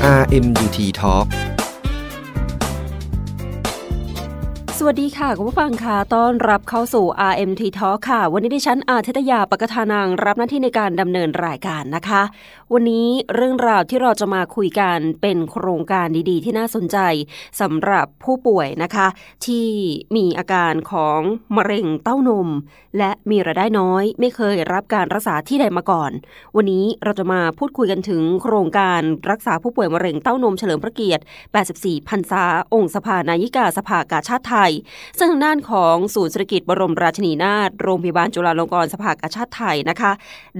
RMUT Talk สวัสดีค่ะ คุณผู้ฟังค่ะต้อนรับเข้าสู่ RMT Talk ค่ะ วันนี้ดิฉันอาทิตยาปกทานังรับหน้าที่ในการดำเนินรายการนะคะ วันนี้เรื่องราวที่เราจะมาคุยกันเป็นโครงการดีๆ ที่น่าสนใจสำหรับผู้ป่วยนะคะ ที่มีอาการของมะเร็งเต้านม และมีรายได้น้อย ไม่เคยรับการรักษาที่ใดมาก่อน วันนี้เราจะมาพูดคุยกันถึงโครงการรักษาผู้ป่วยมะเร็งเต้านมเฉลิมพระเกียรติ 84 พรรษาองค์สภานายิกาสภากาชาติไทยซึ่งทางด้านของศูนย์เศรษฐกิจบรมราชินีนาถโรงพยาบาลจุฬาลงกรณ์สภากาชาติไทยนะคะ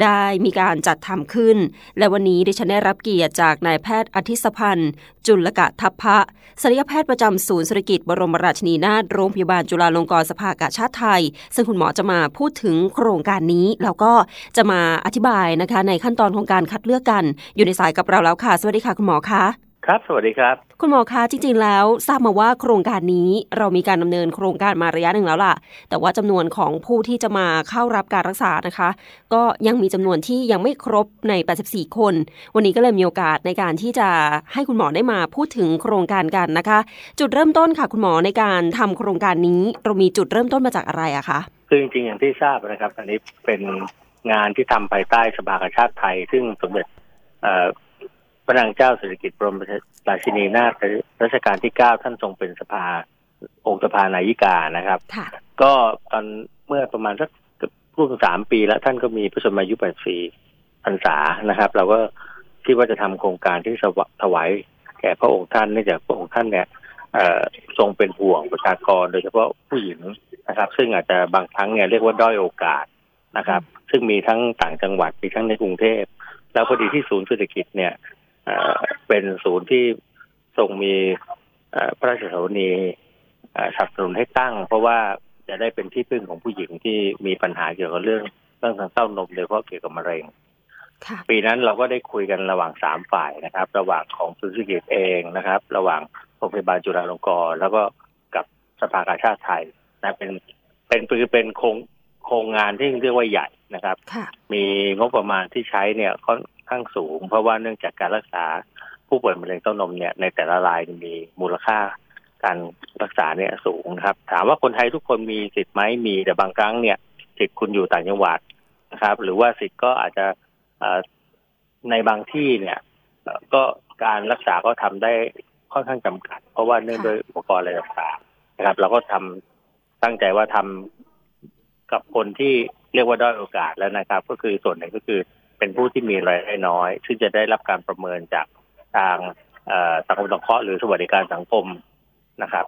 ได้มีการจัดทำขึ้น และวันนี้ดิฉันได้รับเกียรติจากนายแพทย์อธิสพันธ์ จุลกะทัพพะศัลยแพทย์ประจำศูนย์เศรษฐกิจบรมราชินีนาถโรงพยาบาลจุฬาลงกรณ์สภากาชาติไทย ซึ่งคุณหมอจะมาพูดถึงโครงการนี้แล้วก็จะมาอธิบายนะคะในขั้นตอนของการคัดเลือกกัน อยู่ในสายกับเราแล้วค่ะ สวัสดีค่ะคุณหมอคะ ครับ สวัสดีครับ คุณหมอคะจริงๆแล้วทราบมาว่าโครงการนี้เรามีการดำเนินโครงการมาระยะหนึ่งแล้วล่ะ แต่ว่าจำนวนของผู้ที่จะมาเข้ารับการรักษานะคะ ก็ยังมีจำนวนที่ยังไม่ครบใน 84 คน วันนี้ก็เลยมีโอกาสในการที่จะให้คุณหมอได้มาพูดถึงโครงการกันนะคะ จุดเริ่มต้นค่ะ คุณหมอในการทำโครงการนี้เรามีจุดเริ่มต้นมาจากอะไรอะคะคือจริงๆอย่างที่ทราบนะครับอันนี้เป็นงานที่ทำภายใต้สภากาชาติไทย ซึ่งสมเด็จเอ่อพ ระนางเจ้าสิริกิติ์บรมราชินีนาถรัชกาลที่เก้าท่านทรงเป็นสภาองค์สภานายิกานะครับค่ะก็ตอนเมื่อประมาณสักร่วมสามปีแล้วท่านก็มีพระชนมายุ84พรรษานะครับ เราก็คิดว่าจะทำโครงการที่สวะถวายแก่พระองค์ท่านเนื่องจากพระองค์ท่านเนี่ยเอ่อทรงเป็นห่วงประชากรโดยเฉพาะผู้หญิงนะครับ ซึ่งอาจจะบางครั้งเนี่ยเรียกว่าด้อยโอกาสนะครับ ซึ่งมีทั้งต่างจังหวัดมีทั้งในกรุงเทพแล้วพอดีที่ศูนย์เศรษฐกิจเนี่ย เอ่อเป็นศูนย์ที่ทรงมีเอ่อพระราชสวนีเอ่อสนับสนุนให้ตั้ง เพราะว่าจะได้เป็นที่พึ่งของผู้หญิงที่มีปัญหาเกี่ยวกับเรื่องเรื่องทางเต้านมโดยเฉพาะเกี่ยวกับมะเร็งค่ะปีนั้นเราก็ได้คุยกันระหว่างสามฝ่ายนะครับ ระหว่างของศูนย์เศรษฐกิจเองนะครับ ระหว่างโรงพยาบาลจุฬาลงกรณ์แล้วก็กับสภากาชาติไทยนะเป็นเป็นคือเป็นโครงโครงงานที่เรียกว่าใหญ่นะครับค่ะมีงบประมาณที่ใช้เนี่ยค่อน ข้างสูง เพราะว่าเนื่องจากการรักษาผู้ป่วยมะเร็งเต้านมเนี่ยในแต่ละรายมีมูลค่าการรักษาเนี่ยสูงนะครับ ถามว่าคนไทยทุกคนมีสิทธิ์ไหมมีแต่บางครั้งเนี่ยสิทธิ์คุณอยู่ต่างจังหวัดนะครับ หรือว่าสิทธิ์ก็อาจจะเอ่อในบางที่เนี่ยเอ่อก็การรักษาก็ทำได้ค่อนข้างจำกัด เพราะว่าเนื่องด้วยอุปกรณ์อะไรต่างๆนะครับ เราก็ทำตั้งใจว่าทำกับคนที่เรียกว่าด้อยโอกาสแล้วนะครับ ก็คือส่วนหนึ่งก็คือ เป็นผู้ที่มีรายได้น้อยซึ่งจะได้รับการประเมินจากทางเอ่อสังคมสงเคราะห์หรือสวัสดิการสังคมนะครับ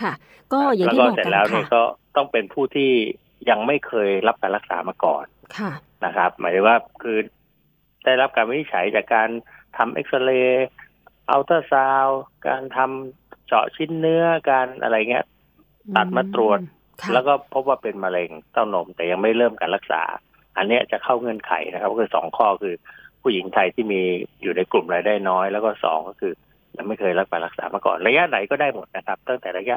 ค่ะ ก็อย่างแล้วที่ก็บอกเสร็จกันแล้วเนี่ค่ะยก็ต้องเป็นผู้ที่ยังไม่เคยรับการรักษามาก่อนค่ะนะครับ หมายถึงว่าคือได้รับการวินิจฉัยจากการทำเอ็กซเรย์อัลตราซาวการทำเจาะชิ้นเนื้อการอะไรเงี้ยตัดมาตรวจค่ะแล้วก็พบว่าเป็นมะเร็งเต้านมแต่ยังไม่เริ่มการรักษา อันเนี้ยจะเข้าเงื่อนไขนะครับก็คือสองข้อคือผู้หญิงไทยที่มีอยู่ในกลุ่มรายได้น้อย แล้วก็สองก็คือยังไม่เคยรับการรักษามาก่อน ระยะไหนก็ได้หมดนะครับ ตั้งแต่ระยะ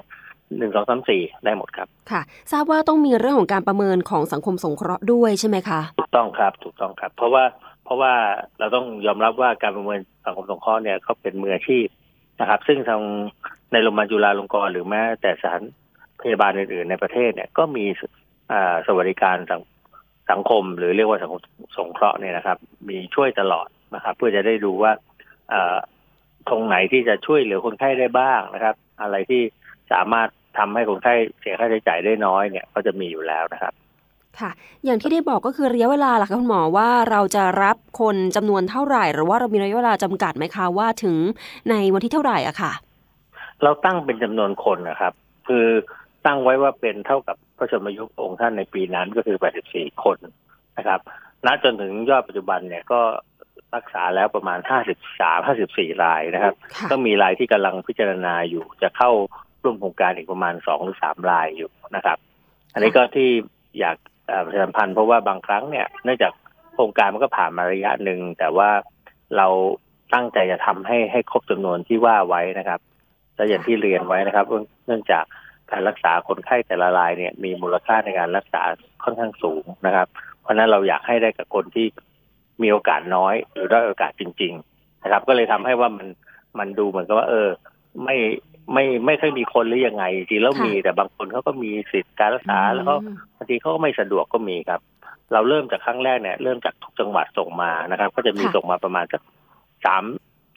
หนึ่งสองสามสี่ได้หมดครับ ค่ะ ทราบว่าต้องมีเรื่องของการประเมินของสังคมสงเคราะห์ด้วยใช่ไหมคะถูกต้องครับถูกต้องครับ เพราะว่าเพราะว่าเราต้องยอมรับว่าการประเมินสังคมสงเคราะห์เนี่ยเขาเป็นมืออาชีพนะครับ ซึ่งทางในโรงพยาบาลจุฬาลงกรณ์หรือแม้แต่สถานพยาบาลอื่นๆในประเทศเนี่ยก็มีอ่าสวัสดิการ สังสังคมหรือเรียกว่าสังคมสงเคราะห์เนี่ยนะครับ มีช่วยตลอดนะครับ เพื่อจะได้ดูว่าอ่าตรงไหนที่จะช่วยเหลือคนไข้ได้บ้างนะครับ อะไรที่สามารถทำให้คนไข้เสียค่าใช้จ่ายได้น้อยเนี่ยก็จะมีอยู่แล้วนะครับ ค่ะ อย่างที่ได้บอกก็คือระยะเวลาล่ะคะคุณหมอว่าเราจะรับคนจำนวนเท่าไหร่ หรือว่าเรามีระยะเวลาจำกัดไหมคะว่าถึงในวันที่เท่าไหร่อะค่ะ เราตั้งเป็นจำนวนคนนะครับ คือตั้งไว้ว่าเป็นเท่ากับพ ระชนมายุองค์ท่านในปีนั้นก็คือ 84 คนนะครับ ณ จนถึงยอดปัจจุบันเนี่ยก็รักษาแล้วประมาณ 53 54 รายนะครับค่ะก็มีรายที่กำลังพิจารณาอยู่ จะเข้าร่วมโครงการอีกประมาณ 2 หรือ 3 รายอยู่นะครับ อันนี้ก็ที่อยากเอ่อประชาสัมพันธ์เพราะว่าบางครั้งเนี่ย เนื่องจากโครงการมันก็ผ่านมาระยะหนึ่ง แต่ว่าเราตั้งใจจะทำให้ให้ครบจำนวนที่ว่าไว้นะครับ และอย่างที่เรียนไว้นะครับ เนื่องจาก การรักษาคนไข้แต่ละรายเนี่ยมีมูลค่าในการรักษาค่อนข้างสูงนะครับ เพราะฉะนั้นเราอยากให้ได้กับคนที่มีโอกาสน้อยหรือได้อยโอกาสจริงนะครับ ก็เลยทำให้ว่ามันมันดูเหมือนกับว่า เออ ไม่ไม่ไม่ค่อยมีคนหรือยังไงจริงแล้วมีแต่บางคนเขาก็มีสิทธิ์การรักษาแล้วก็บางทีเขาก็ไม่สะดวกก็มีครับ เราเริ่มจากครั้งแรกเนี่ยเริ่มจากทุกจังหวัดส่งมานะครับ ก็จะมีส่งมาประมาณสักสาม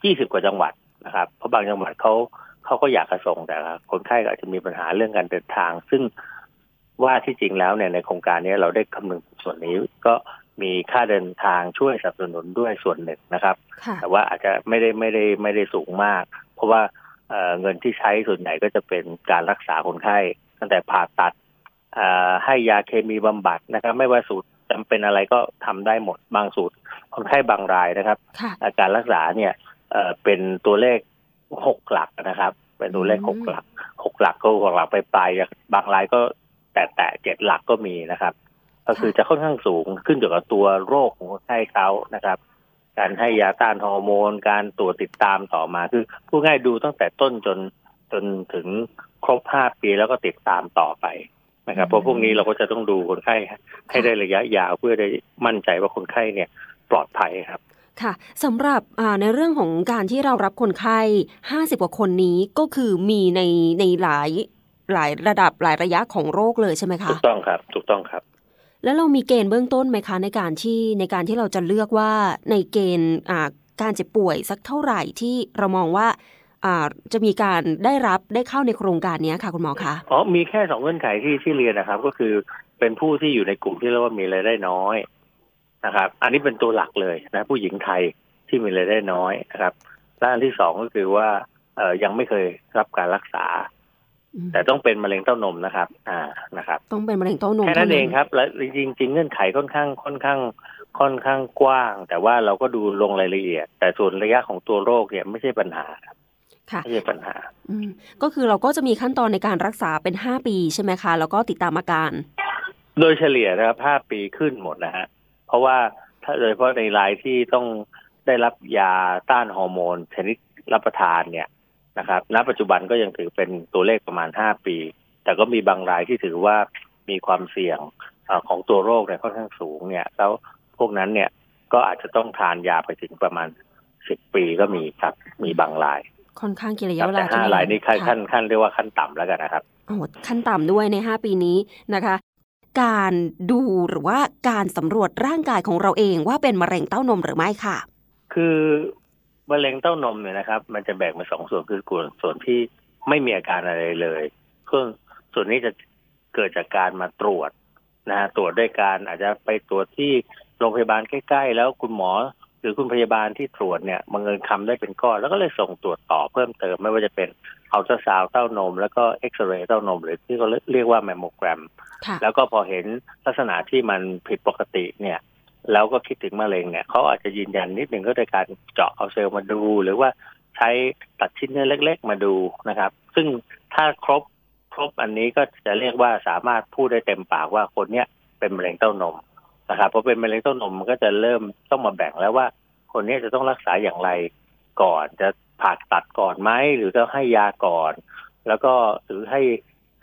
ยี่สิบกว่าจังหวัดนะครับ เพราะบางจังหวัดเขา เขาก็อยากจะส่งแต่คนไข้ก็อาจจะมีปัญหาเรื่องการเดินทาง ซึ่งว่าที่จริงแล้วเนี่ยในโครงการนี้เราได้คำนึงส่วนนี้ก็มีค่าเดินทางช่วยสนับสนุนด้วยส่วนหนึ่งนะครับ แต่ว่าอาจจะไม่ได้ไม่ได้ไม่ได้สูงมาก เพราะว่าเงินที่ใช้ส่วนใหญ่ก็จะเป็นการรักษาคนไข้ ตั้งแต่ผ่าตัดให้ยาเคมีบำบัดนะครับ ไม่ว่าสูตรจำเป็นอะไรก็ทำได้หมดบางสูตรคนไข้บางรายนะครับอาการรักษาเนี่ยเป็นตัวเลข หกหลักนะครับ เป็นตัวเลขหกหลักหกหลักก็หกหลักไปปลายบางรายก็แตะแตะเจ็ดหลักก็มีนะครับ ก็คือจะค่อนข้างสูงขึ้นอยู่กับตัวโรคของคนไข้เขานะครับ การให้ยาต้านฮอร์โมน การตรวจติดตามต่อมาคือผู้ง่ายดูตั้งแต่ต้นจนจนถึงครบห้าปีแล้วก็ติดตามต่อไปนะครับเพราะพวกนี้เราก็จะต้องดูคนไข้ให้ได้ระยะยาวเพื่อได้มั่นใจว่าคนไข้เนี่ยปลอดภัยครับ ค่ะสำหรับในเรื่องของการที่เรารับคนไข้ห้าสิบกว่าคนนี้ก็คือมีในในหลายหลายระดับหลายระยะของโรคเลยใช่ไหมคะถูกต้องครับ ถูกต้องครับ แล้วเรามีเกณฑ์เบื้องต้นไหมคะ ในการที่ในการที่เราจะเลือกว่าในเกณฑ์การเจ็บป่วยสักเท่าไหร่ที่เรามองว่าจะมีการได้รับได้เข้าในโครงการนี้ค่ะคุณหมอคะอ๋อมีแค่สองเงื่อนไขที่ที่เรียนนะครับ ก็คือเป็นผู้ที่อยู่ในกลุ่มที่เรียกว่ามีรายได้น้อย นะครับ อันนี้เป็นตัวหลักเลยนะผู้หญิงไทยที่มีรายได้น้อยนะครับและอันที่สองก็คือว่าเออยังไม่เคยรับการรักษา แต่ต้องเป็นมะเร็งเต้านมนะครับ อ่านะครับ ต้องเป็นมะเร็งเต้านมแค่นั้นเองครับ และจริงจริงเงื่อนไขค่อนข้างค่อนข้าง ค่อนข้างกว้าง แต่ว่าเราก็ดูลงรายละเอียด แต่ส่วนระยะของตัวโรคเนี่ยไม่ใช่ปัญหาครับไม่ใช่ปัญหา อืมก็คือเราก็จะมีขั้นตอนในการรักษาเป็นห้าปีใช่ไหมคะ แล้วก็ติดตามอาการ โดยเฉลี่ยนะครับห้าปีขึ้นหมดนะฮะเพ ราะว่าถ้าโดยเฉพาะในรายที่ต้องได้รับยาต้านฮอร์โมนชนิดรับประทานเนี่ยนะครับ ณ ปัจจุบันก็ยังถือเป็นตัวเลขประมาณห้าปี แต่ก็มีบางรายที่ถือว่ามีความเสี่ยงอของตัวโรคเนี่ยค่อนข้างสูงเนี่ย แล้วพวกนั้นเนี่ยก็อาจจะต้องทานยาไปถึงประมาณสิบปีก็มีครับ มีบางราย ค่อนข้างกี่ระยะเวลาห้ารายนี่ขั้นขั้นขั้นเรียกว่าขั้นต่ำแล้วกันนะครับโอ้ขั้นต่ำด้วยในห้าปีนี้นะคะ การดูหรือว่าการสำรวจร่างกายของเราเองว่าเป็นมะเร็งเต้านมหรือไม่ค่ะ คือมะเร็งเต้านมเนี่ยนะครับ มันจะแบ่งเป็นสองส่วนคือกลุ่มส่วนที่ไม่มีอาการอะไรเลยเครื่อส่วนนี้จะเกิดจากการมาตรวจนะฮะตรวจด้วยการอาจจะไปตรวจที่โรงพยาบาลใกล้ ๆ แล้วคุณหมอ หรือคุณพยาบาลที่ตรวจเนี่ยบังเอิญคำได้เป็นก้อนแล้วก็เลยส่งตรวจต่อเพิ่มเติมไม่ว่าจะเป็น อัลตราซาวด์เต้านม แล้วก็เอ็กซเรย์เต้านม หรือที่เขาเรียกว่าแมมโมแกรม แล้วก็พอเห็นลักษณะที่มันผิดปกติเนี่ยแล้วก็คิดถึงมะเร็งเนี่ยเขาอาจจะยืนยันนิดหนึ่งก็โดยการเจาะเอาเซลล์มาดู หรือว่าใช้ตัดชิ้นเนื้อเล็ก ๆ มาดูนะครับ ซึ่งถ้าครบครบอันนี้ก็จะเรียกว่าสามารถพูดได้เต็มปากว่าคนเนี้ยเป็นมะเร็งเต้านมนะครับพอเป็นมะเร็งเต้านมมันก็จะเริ่มต้องมาแบ่งแล้วว่า คนนี้จะต้องรักษาอย่างไรก่อนจะ ผ่าตัดก่อนไหมหรือจะให้ยาก่อน แล้วก็หรือให้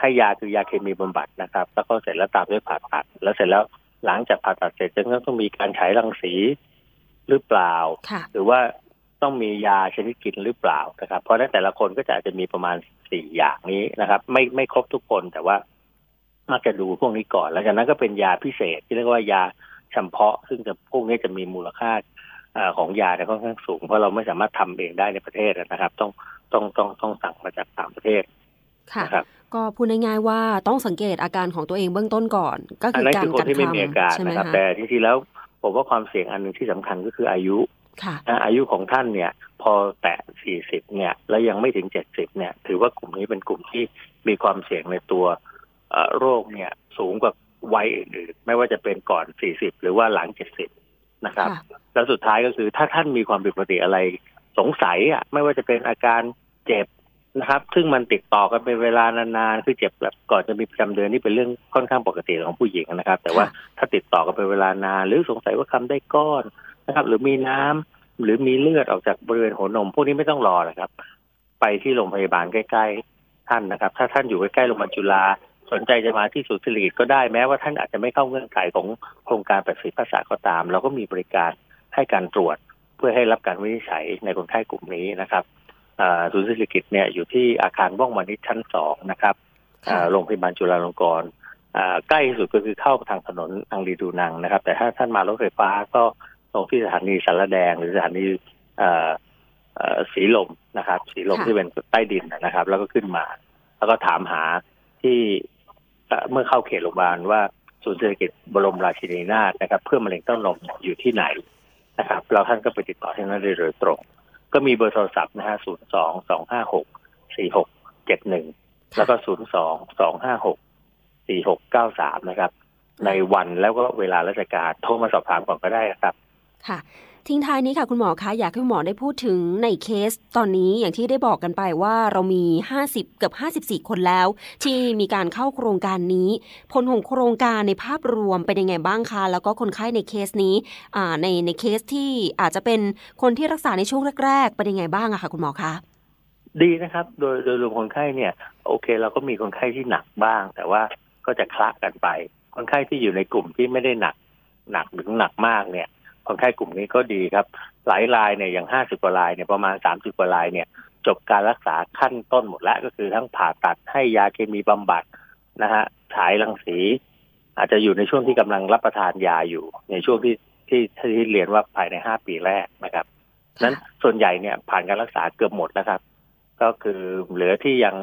ให้ยาคือยาเคมีบำบัดนะครับ แล้วก็เสร็จแล้วตามด้วยผ่าตัด แล้วเสร็จแล้วหลังจากผ่าตัดเสร็จจะต้องมีการฉายรังสีหรือเปล่า หรือว่าต้องมียาชนิดกินหรือเปล่านะครับ เพราะนั้นแต่ละคนก็จะอาจจะมีประมาณสี่อย่างนี้นะครับ ไม่ไม่ครบทุกคนแต่ว่ามักจะดูพวกนี้ก่อน แล้วจากนั้นก็เป็นยาพิเศษที่เรียกว่ายาเฉพาะ ซึ่งจะพวกนี้จะมีมูลค่า ของยาเนี่ยค่อนข้างสูง เพราะเราไม่สามารถทำเองได้ในประเทศนะครับ ต้องต้องต้องต้องสั่งมาจากต่างประเทศค่ะก็พูดง่ายๆว่าต้องสังเกตอาการของตัวเองเบื้องต้นก่อน ก็คือการคนที่ไม่มีอาการนะครับแต่จริงๆแล้วผมว่าความเสี่ยงอันหนึ่งที่สำคัญก็คืออายุอายุของท่านเนี่ย พอแตะ 40 เนี่ย แล้วยังไม่ถึง 70 เนี่ย ถือว่ากลุ่มนี้เป็นกลุ่มที่มีความเสี่ยงในตัวโรคเนี่ย สูงกว่าวัยอื่นไม่ว่าจะเป็นก่อน 40 หรือว่าหลัง 70 นะครับ แล้วสุดท้ายก็คือถ้าท่านมีความผิดปกติอะไรสงสัยอะ ไม่ว่าจะเป็นอาการเจ็บนะครับ ซึ่งมันติดต่อกันเป็นเวลานานๆ คือเจ็บแบบก่อนจะมีประจำเดือนนี่เป็นเรื่องค่อนข้างปกติของผู้หญิงนะครับ แต่ว่าถ้าติดต่อกันเป็นเวลานาน หรือสงสัยว่าคำได้ก้อนนะครับ หรือมีน้ำหรือมีเลือดออกจากบริเวณหัวนม พวกนี้ไม่ต้องรอนะครับ ไปที่โรงพยาบาลใกล้ ๆ ท่านนะครับ ถ้าท่านอยู่ใกล้ๆโรงพยาบาลจุฬา สนใจจะมาที่ศูนย์สิริก็ได้แม้ว่าท่านอาจจะไม่เข้าเงื่อนไขของโครงการประสิทธิภาษาก็ตาม เราก็มีบริการให้การตรวจพื่อให้รับการวินิจฉัยในคนไข้กลุ่มนี้นะครับศูนย์เศรษฐกิจเนี่ยอยู่ที่อาคารว่องวานิชชั้นสองนะครับโรงพยาบาลจุฬาลงกรณ์ใกล้ที่สุดก็คือเข้าทางถนนอังรีดูนังนะครับ แต่ถ้าท่านมารถไฟฟ้าก็ตรงที่สถานีสารแดง หรือสถานีสีลมนะครับ สีลมที่เป็นใต้ดินนะครับ แล้วก็ขึ้นมา แล้วก็ถามหาที่ เมื่อเข้าเขตโรงพยาบาลว่าศูนย์เศรษฐกิจบรมราชินีนาถนะครับ เพื่อมะเร็งเต้านมอยู่ที่ไหนนะครับ เราท่านก็ไปติดต่อที่นั่นโดยตรง ก็มีเบอร์โทรศัพท์นะฮะศูนย์สองสองห้าหกสี่หกเจ็ดหนึ่งแล้วก็ศูนย์สองสองห้าหกสี่หกเก้าสามนะครับ ในวันแล้วก็เวลาราชการโทรมาสอบถามก่อนก็ได้ครับ ค่ะ ทิ้งท้ายนี้ค่ะคุณหมอคะอยากให้คุณหมอได้พูดถึงในเคสตอนนี้อย่างที่ได้บอกกันไปว่าเรามี 50 เกือบ 54 คนแล้ว ที่มีการเข้าโครงการนี้ ผลของโครงการในภาพรวมเป็นยังไงบ้างคะแล้วก็คนไข้ในเคสนี้ในในเคสที่อาจจะเป็นคนที่รักษาในช่วงแรกๆเป็นยังไงบ้างอะคะคุณหมอคะดีนะครับ โดยโดยรวมคนไข้เนี่ย โอเค เราก็มีคนไข้ที่หนักบ้าง แต่ว่าก็จะคละกันไป คนไข้ที่อยู่ในกลุ่มที่ไม่ได้หนัก หนักหรือหนักมากเนี่ย คนไข้กลุ่มนี้ก็ดีครับ หลายรายเนี่ยอย่างห้าสิบกว่ารายเนี่ยประมาณสามสิบกว่ารายเนี่ย จบการรักษาขั้นต้นหมดแล้วก็คือทั้งผ่าตัดให้ยาเคมีบำบัดนะฮะฉายรังสี อาจจะอยู่ในช่วงที่กำลังรับประทานยาอยู่ ในช่วงที่ที่ที่เรียนว่าภายในห้าปีแรกนะครับนั้นส่วนใหญ่เนี่ยผ่านการรักษาเกือบหมดแล้วครับ ก็คือเหลือที่ยัง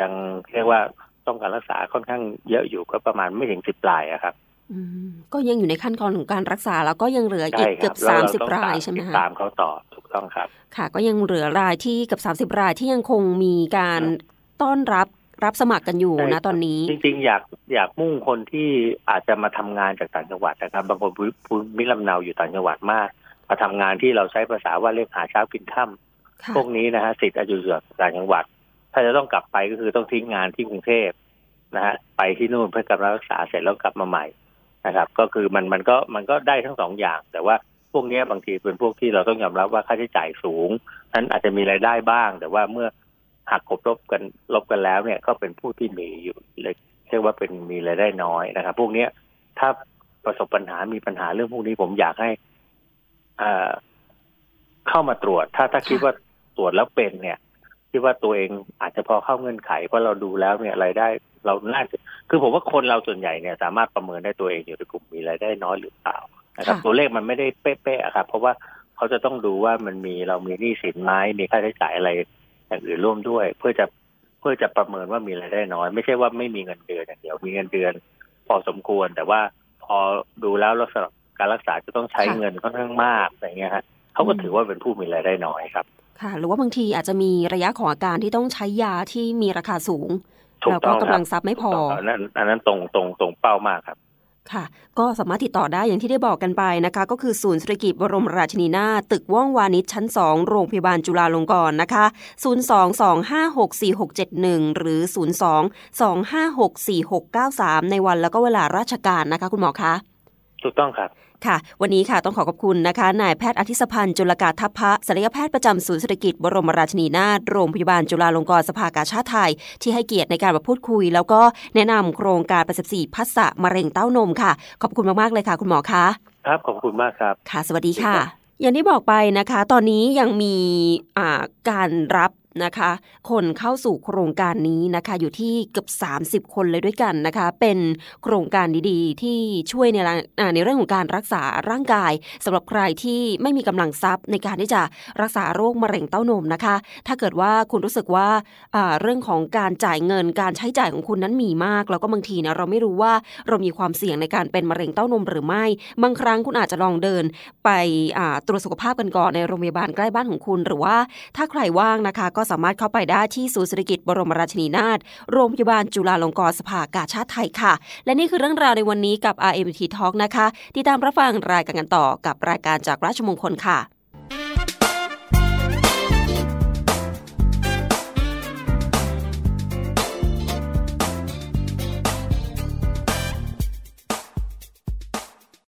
ยังเรียกว่าต้องการรักษาค่อนข้างเยอะอยู่ก็ประมาณไม่ถึงสิบรายอะครับ ก็ยังอยู่ในขั้นตอนของการรักษาแล้วก็ยังเหลืออีกเกือบสามสิบรายใช่ไหมคะตามเขาต่อถูกต้องครับ ค่ะ ก็ยังเหลือรายที่เกือบสามสิบรายที่ยังคงมีการต้อนรับรับสมัครกันอยู่นะตอนนี้ จริงๆ อยากอยากมุ่งคนที่อาจจะมาทำงานจากต่างจังหวัดนะครับ บางคนภูมิลำเนาอยู่ต่างจังหวัดมาก มาทำงานที่เราใช้ภาษาว่าเรียกหาเช้ากินค่ำพวกนี้นะฮะสิทธิ์อายุเสือกต่างจังหวัด ถ้าจะต้องกลับไปก็คือต้องทิ้งงานที่กรุงเทพนะฮะไปที่นู่นเพื่อกำลังรักษาเสร็จแล้วกลับมาใหม่ นะครับ ก็คือมันมันก็มันก็ได้ทั้งสองอย่าง แต่ว่าพวกนี้บางทีเป็นพวกที่เราต้องยอมรับว่าค่าใช้จ่ายสูงนั้นอาจจะมีรายได้บ้าง แต่ว่าเมื่อหักกบลบกันลบกันแล้วเนี่ยก็เป็นผู้ที่มีอยู่เลยเรียกว่าเป็นมีรายได้น้อยนะครับ พวกเนี้ยถ้าประสบปัญหามีปัญหาเรื่องพวกนี้ผมอยากให้อ่าเข้ามาตรวจ ถ้าถ้าคิดว่าตรวจแล้วเป็นเนี่ยคิดว่าตัวเองอาจจะพอเข้าเงื่อนไขเพราะเราดูแล้วเนี่ยรายได้ เราน่าจะคือผมว่าคนเราส่วนใหญ่เนี่ยสามารถประเมินได้ตัวเองอยู่ในกลุ่มมีรายได้น้อยหรือเปล่านะครับ ตัวเลขมันไม่ได้เป๊ะๆครับ เพราะว่าเขาจะต้องดูว่ามันมีเรามีหนี้สินไหมมีค่าใช้จ่ายอะไรอย่างอื่นร่วมด้วย เพื่อจะเพื่อจะประเมินว่ามีรายได้น้อย ไม่ใช่ว่าไม่มีเงินเดือนอย่างเดียวมีเงินเดือน พอสมควร แต่ว่าพอดูแล้วลักษณะการรักษาจะต้องใช้เงินค่อนข้างมากอะไรเงี้ยฮะเขาก็ถือว่าเป็นผู้มีรายได้น้อยครับค่ะหรือว่าบางทีอาจจะมีระยะของอาการที่ต้องใช้ยาที่มีราคาสูง แล้วก็กำลังทรัพย์ไม่พออันนั้นอันนั้นตรงตรงตรงเป้ามากครับค่ะ ก็สามารถติดต่อได้อย่างที่ได้บอกกันไปนะคะ ก็คือศูนย์เศรษฐกิจบรมราชินีนาตึกว่องวานิชชั้น 2 โรงพยาบาลจุฬาลงกรณ์นะคะ 022564671 หรือ 022564693 ในวันแล้วก็เวลาราชการนะคะ คุณหมอคะ ถูกต้องครับ ค่ะ วันนี้ค่ะต้องขอขอบคุณนะคะนายแพทย์อธิสพันธ์จุลกาทัพพะศัลยแพทย์ประจำศูนย์เศรษฐกิจบรมราชินีนาถโรงพยาบาลจุฬาลงกรณ์สภากาชาติไทย ที่ให้เกียรติในการมาพูดคุย แล้วก็แนะนำโครงการประสิทธิพัฒะมะเร็งเต้านมค่ะ ขอบคุณมากๆเลยค่ะ คุณหมอคะครับขอบคุณมากครับ ค่ะ สวัสดีค่ะอย่างที่บอกไปนะคะ ตอนนี้ยังมีการรับ นะคะ คนเข้าสู่โครงการนี้นะคะอยู่ที่เกือบ 30 คนเลยด้วยกันนะคะ เป็นโครงการดีๆ ที่ช่วยในในเรื่องของการรักษาร่างกายสำหรับใครที่ไม่มีกำลังทรัพย์ในการที่จะรักษาโรคมะเร็งเต้านมนะคะ ถ้าเกิดว่าคุณรู้สึกว่าเรื่องของการจ่ายเงินการใช้จ่ายของคุณนั้นมีมาก แล้วก็บางทีเนี่ยเราไม่รู้ว่าเรามีความเสี่ยงในการเป็นมะเร็งเต้านมหรือไม่ บางครั้งคุณอาจจะลองเดินไปตรวจสุขภาพกันก่อนในโรงพยาบาลใกล้บ้านของคุณ หรือว่าถ้าใครว่างนะคะก็สามารถเข้าไปได้ที่ศูนย์เศรษฐกิจบรมราชินีนาถโรงพยาบาลจุฬาลงกรณ์สภากาชาติไทยค่ะ และนี่คือเรื่องราวในวันนี้กับ RMT Talk นะคะติดตามรับฟังรายการกันต่อกับรายการจากราชมงคลค่ะ